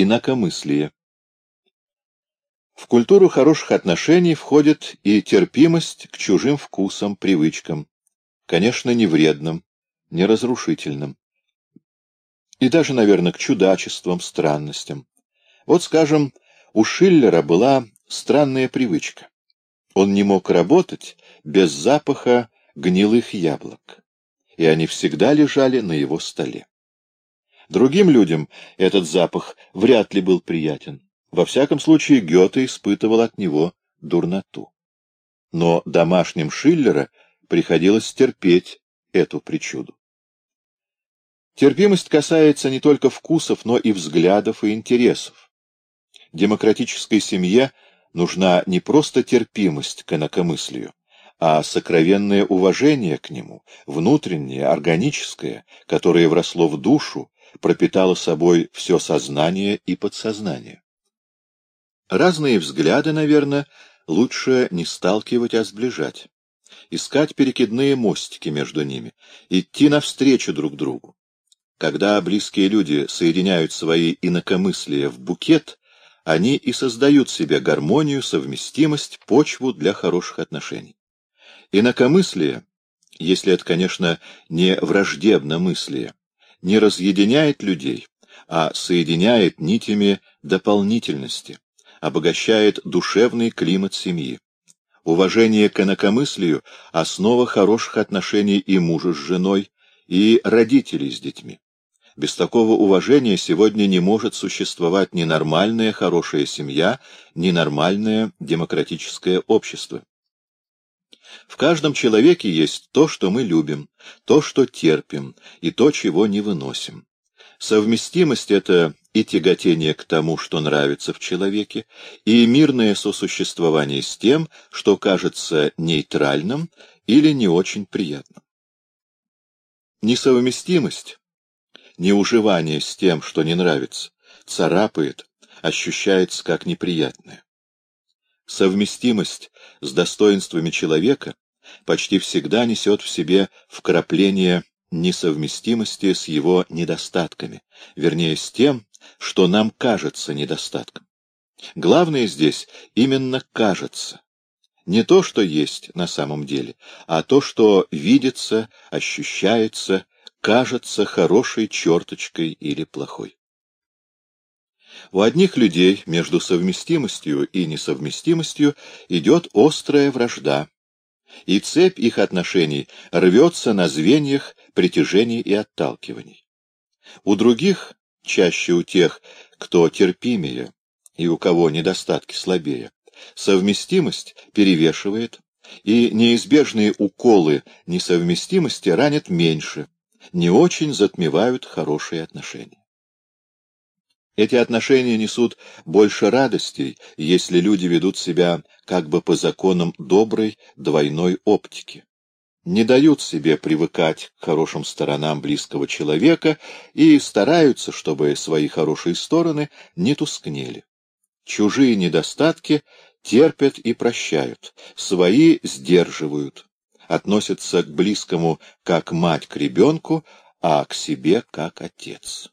Инакомыслие. В культуру хороших отношений входит и терпимость к чужим вкусам, привычкам, конечно, не вредным, не разрушительным, и даже, наверное, к чудачествам, странностям. Вот, скажем, у Шиллера была странная привычка. Он не мог работать без запаха гнилых яблок, и они всегда лежали на его столе. Другим людям этот запах вряд ли был приятен. Во всяком случае, Гёте испытывал от него дурноту. Но домашним Шиллера приходилось терпеть эту причуду. Терпимость касается не только вкусов, но и взглядов и интересов. Демократической семье нужна не просто терпимость к инакомыслию, а сокровенное уважение к нему, внутреннее, органическое, которое вросло в душу, пропитало собой все сознание и подсознание. Разные взгляды, наверное, лучше не сталкивать, а сближать. Искать перекидные мостики между ними, идти навстречу друг другу. Когда близкие люди соединяют свои инакомыслия в букет, они и создают себе гармонию, совместимость, почву для хороших отношений. Инакомыслие, если это, конечно, не враждебно мыслие, не разъединяет людей, а соединяет нитями дополнительности, обогащает душевный климат семьи. Уважение к инакомыслию — основа хороших отношений и мужа с женой, и родителей с детьми. Без такого уважения сегодня не может существовать ни нормальная хорошая семья, ни нормальное демократическое общество. В каждом человеке есть то, что мы любим, то, что терпим, и то, чего не выносим. Совместимость — это и тяготение к тому, что нравится в человеке, и мирное сосуществование с тем, что кажется нейтральным или не очень приятным. Несовместимость, неуживание с тем, что не нравится, царапает, ощущается как неприятное. Совместимость с достоинствами человека почти всегда несет в себе вкрапление несовместимости с его недостатками, вернее, с тем, что нам кажется недостатком. Главное здесь именно кажется. Не то, что есть на самом деле, а то, что видится, ощущается, кажется хорошей черточкой или плохой. У одних людей между совместимостью и несовместимостью идет острая вражда, и цепь их отношений рвется на звеньях притяжений и отталкиваний. У других, чаще у тех, кто терпимее и у кого недостатки слабее, совместимость перевешивает, и неизбежные уколы несовместимости ранят меньше, не очень затмевают хорошие отношения. Эти отношения несут больше радостей, если люди ведут себя как бы по законам доброй двойной оптики. Не дают себе привыкать к хорошим сторонам близкого человека и стараются, чтобы свои хорошие стороны не тускнели. Чужие недостатки терпят и прощают, свои сдерживают, относятся к близкому как мать к ребенку, а к себе как отец.